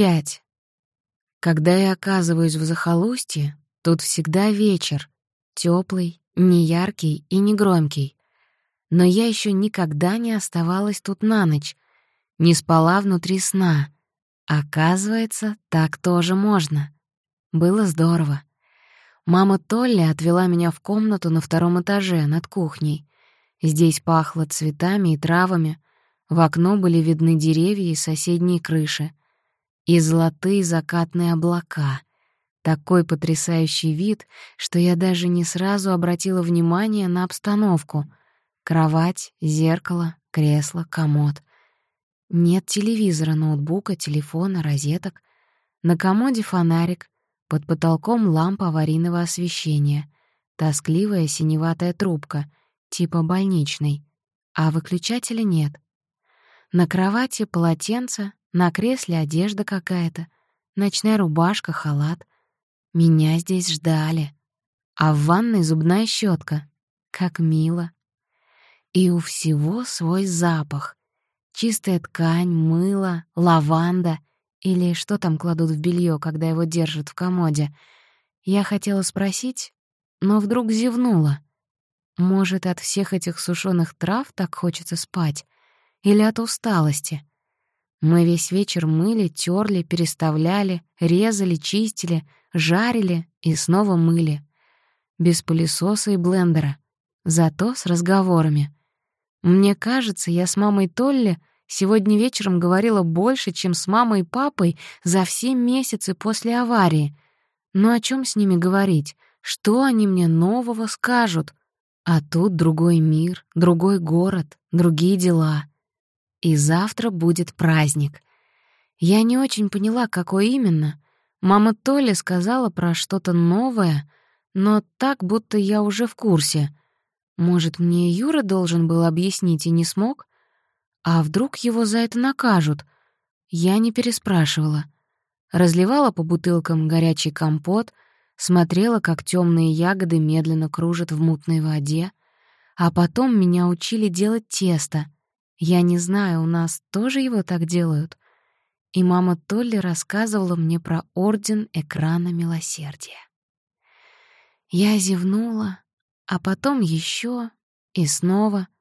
Пять. Когда я оказываюсь в захолустье, тут всегда вечер, теплый, неяркий и негромкий. Но я еще никогда не оставалась тут на ночь, не спала внутри сна. Оказывается, так тоже можно. Было здорово. Мама Толли отвела меня в комнату на втором этаже, над кухней. Здесь пахло цветами и травами, в окно были видны деревья и соседние крыши. И золотые закатные облака. Такой потрясающий вид, что я даже не сразу обратила внимание на обстановку. Кровать, зеркало, кресло, комод. Нет телевизора, ноутбука, телефона, розеток. На комоде фонарик, под потолком лампа аварийного освещения, тоскливая синеватая трубка, типа больничной, а выключателя нет. На кровати полотенце, на кресле одежда какая-то, ночная рубашка, халат. Меня здесь ждали. А в ванной зубная щетка. Как мило. И у всего свой запах. Чистая ткань, мыло, лаванда — или что там кладут в белье, когда его держат в комоде? Я хотела спросить, но вдруг зевнула. Может, от всех этих сушеных трав так хочется спать? Или от усталости? Мы весь вечер мыли, терли, переставляли, резали, чистили, жарили и снова мыли. Без пылесоса и блендера. Зато с разговорами. Мне кажется, я с мамой Толли Сегодня вечером говорила больше, чем с мамой и папой за все месяцы после аварии. Но о чем с ними говорить? Что они мне нового скажут? А тут другой мир, другой город, другие дела. И завтра будет праздник. Я не очень поняла, какой именно. Мама Толя сказала про что-то новое, но так, будто я уже в курсе. Может, мне Юра должен был объяснить и не смог? А вдруг его за это накажут? Я не переспрашивала. Разливала по бутылкам горячий компот, смотрела, как темные ягоды медленно кружат в мутной воде, а потом меня учили делать тесто. Я не знаю, у нас тоже его так делают. И мама Толли рассказывала мне про Орден Экрана Милосердия. Я зевнула, а потом еще и снова —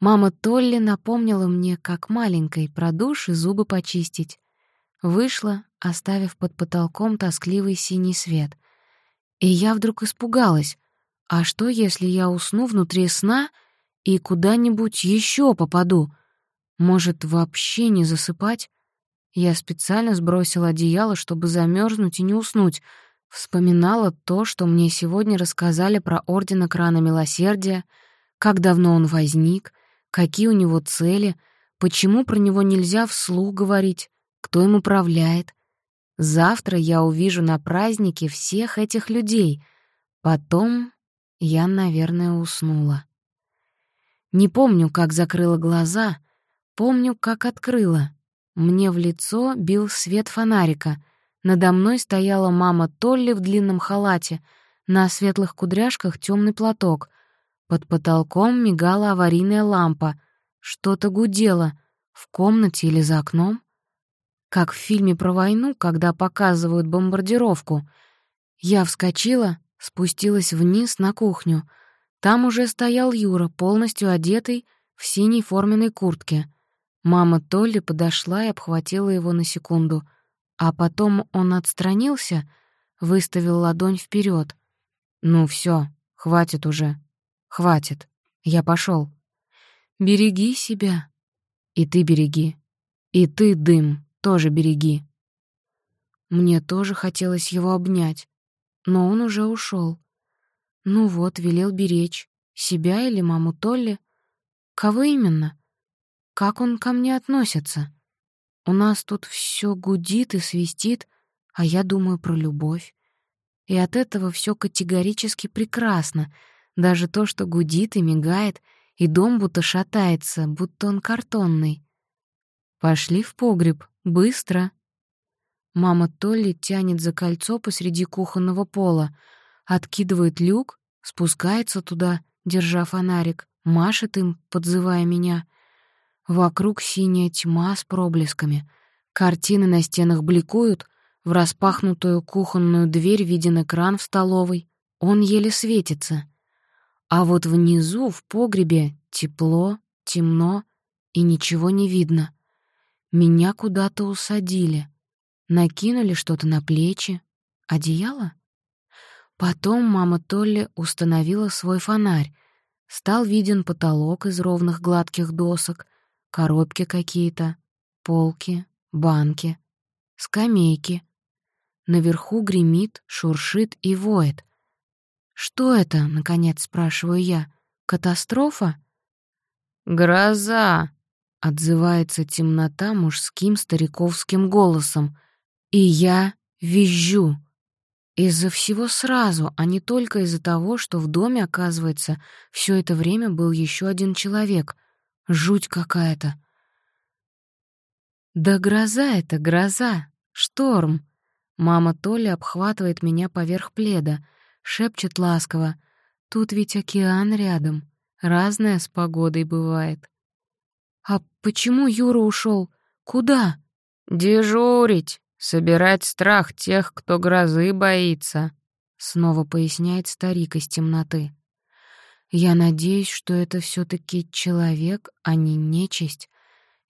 Мама Толли напомнила мне, как маленькой, про душ и зубы почистить. Вышла, оставив под потолком тоскливый синий свет. И я вдруг испугалась. А что, если я усну внутри сна и куда-нибудь еще попаду? Может, вообще не засыпать? Я специально сбросила одеяло, чтобы замерзнуть и не уснуть. Вспоминала то, что мне сегодня рассказали про Орден Экрана Милосердия, как давно он возник, какие у него цели, почему про него нельзя вслух говорить, кто им управляет. Завтра я увижу на празднике всех этих людей. Потом я, наверное, уснула. Не помню, как закрыла глаза, помню, как открыла. Мне в лицо бил свет фонарика. Надо мной стояла мама Толли в длинном халате, на светлых кудряшках темный платок. Под потолком мигала аварийная лампа. Что-то гудело. В комнате или за окном? Как в фильме про войну, когда показывают бомбардировку. Я вскочила, спустилась вниз на кухню. Там уже стоял Юра, полностью одетый, в синей форменной куртке. Мама Толли подошла и обхватила его на секунду. А потом он отстранился, выставил ладонь вперед. «Ну все, хватит уже», Хватит. Я пошел. Береги себя. И ты береги. И ты, дым, тоже береги. Мне тоже хотелось его обнять, но он уже ушел. Ну вот, велел беречь. Себя или маму Толли? Кого именно? Как он ко мне относится? У нас тут все гудит и свистит, а я думаю про любовь. И от этого все категорически прекрасно — даже то, что гудит и мигает, и дом будто шатается, будто он картонный. Пошли в погреб, быстро. Мама Толли тянет за кольцо посреди кухонного пола, откидывает люк, спускается туда, держа фонарик, машет им, подзывая меня. Вокруг синяя тьма с проблесками. Картины на стенах бликуют, в распахнутую кухонную дверь виден экран в столовой, он еле светится. А вот внизу, в погребе, тепло, темно и ничего не видно. Меня куда-то усадили, накинули что-то на плечи. Одеяло? Потом мама Толли установила свой фонарь. Стал виден потолок из ровных гладких досок, коробки какие-то, полки, банки, скамейки. Наверху гремит, шуршит и воет. «Что это?» — наконец спрашиваю я. «Катастрофа?» «Гроза!» — отзывается темнота мужским стариковским голосом. И я визжу. Из-за всего сразу, а не только из-за того, что в доме, оказывается, все это время был еще один человек. Жуть какая-то. Да гроза это, гроза, шторм. Мама Толя обхватывает меня поверх пледа, шепчет ласково. Тут ведь океан рядом, разное с погодой бывает. А почему Юра ушел? Куда? Дежурить. «Собирать страх тех, кто грозы боится», — снова поясняет старик из темноты. «Я надеюсь, что это все таки человек, а не нечисть».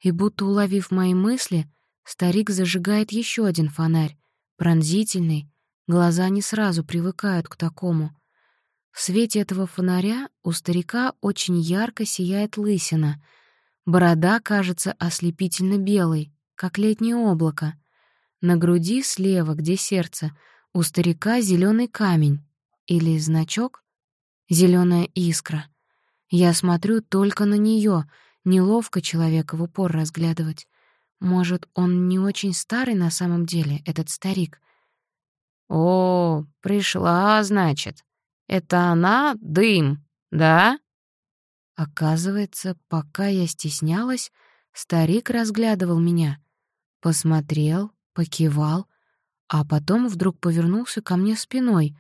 И будто уловив мои мысли, старик зажигает еще один фонарь, пронзительный, глаза не сразу привыкают к такому. В свете этого фонаря у старика очень ярко сияет лысина, борода кажется ослепительно белой, как летнее облако — на груди слева, где сердце, у старика зеленый камень. Или значок? зеленая искра. Я смотрю только на нее, неловко человека в упор разглядывать. Может, он не очень старый на самом деле, этот старик? «О, пришла, значит. Это она дым, да?» Оказывается, пока я стеснялась, старик разглядывал меня. Посмотрел, покивал, а потом вдруг повернулся ко мне спиной,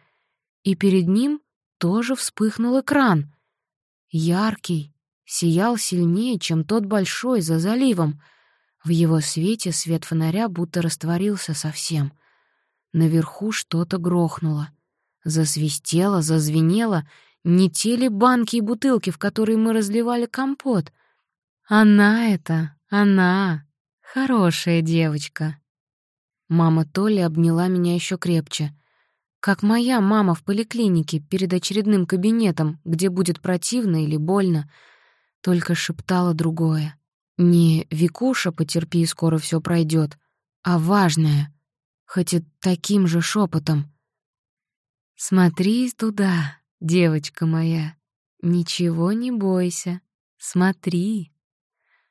и перед ним тоже вспыхнул экран. Яркий, сиял сильнее, чем тот большой за заливом. В его свете свет фонаря будто растворился совсем. Наверху что-то грохнуло. Засвистело, зазвенело. Не те ли банки и бутылки, в которые мы разливали компот? Она это, она, хорошая девочка. Мама Толи обняла меня еще крепче. Как моя мама в поликлинике перед очередным кабинетом, где будет противно или больно, только шептала другое. Не «Викуша, потерпи, скоро все пройдет, а важное, хоть и таким же шепотом. «Смотри туда, девочка моя, ничего не бойся, смотри».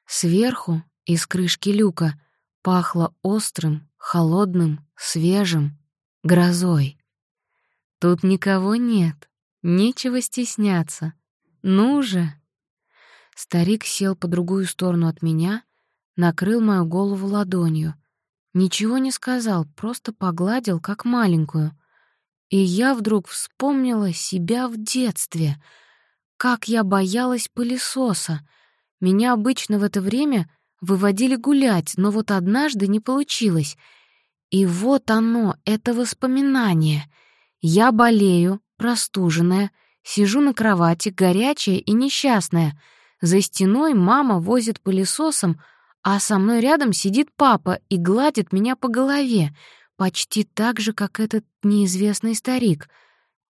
Сверху, из крышки люка, пахло острым, холодным, свежим, грозой. Тут никого нет, нечего стесняться. Ну же! Старик сел по другую сторону от меня, накрыл мою голову ладонью. Ничего не сказал, просто погладил, как маленькую. И я вдруг вспомнила себя в детстве. Как я боялась пылесоса. Меня обычно в это время выводили гулять, но вот однажды не получилось. И вот оно, это воспоминание. Я болею, простуженная, сижу на кровати, горячая и несчастная. За стеной мама возит пылесосом, а со мной рядом сидит папа и гладит меня по голове, почти так же, как этот неизвестный старик.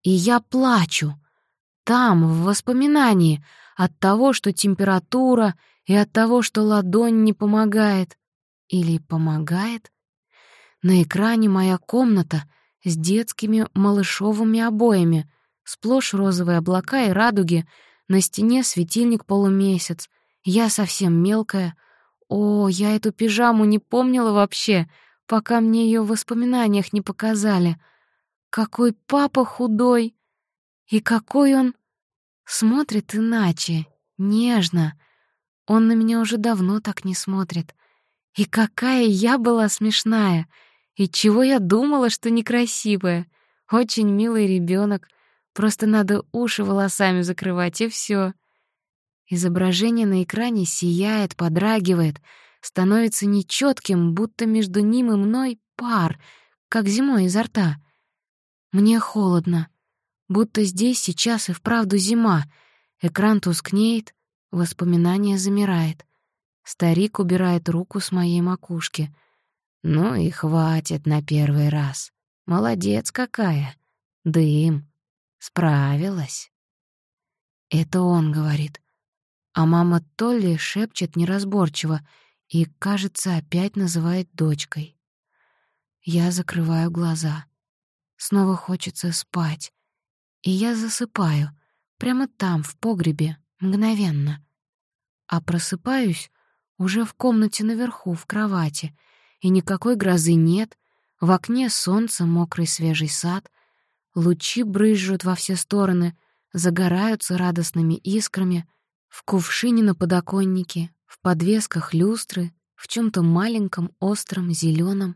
И я плачу. Там, в воспоминании, от того, что температура, и от того, что ладонь не помогает. Или помогает? На экране моя комната с детскими малышовыми обоями, сплошь розовые облака и радуги, на стене светильник-полумесяц. Я совсем мелкая. О, я эту пижаму не помнила вообще, пока мне ее в воспоминаниях не показали. Какой папа худой! И какой он... Смотрит иначе, нежно, он на меня уже давно так не смотрит. И какая я была смешная! И чего я думала, что некрасивая! Очень милый ребенок. Просто надо уши волосами закрывать, и все. Изображение на экране сияет, подрагивает. становится нечетким, будто между ним и мной пар, как зимой изо рта. Мне холодно, будто здесь сейчас и вправду зима. Экран тускнеет, воспоминание замирает. Старик убирает руку с моей макушки. Ну и хватит на первый раз. Молодец какая. Дым. Справилась. Это он говорит. А мама Толли шепчет неразборчиво и, кажется, опять называет дочкой. Я закрываю глаза. Снова хочется спать. И я засыпаю. Прямо там, в погребе, мгновенно. А просыпаюсь уже в комнате наверху, в кровати, и никакой грозы нет, в окне солнце, мокрый свежий сад, лучи брызжут во все стороны, загораются радостными искрами, в кувшине на подоконнике, в подвесках люстры, в чем то маленьком, остром, зеленом,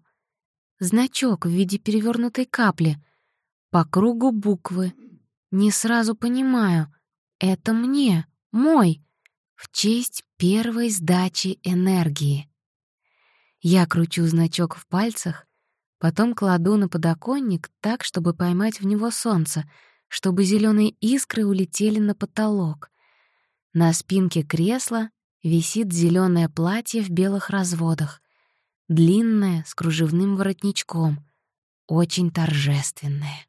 Значок в виде перевернутой капли, по кругу буквы. Не сразу понимаю, это мне, мой в честь первой сдачи энергии. Я кручу значок в пальцах, потом кладу на подоконник так, чтобы поймать в него солнце, чтобы зеленые искры улетели на потолок. На спинке кресла висит зеленое платье в белых разводах, длинное, с кружевным воротничком, очень торжественное.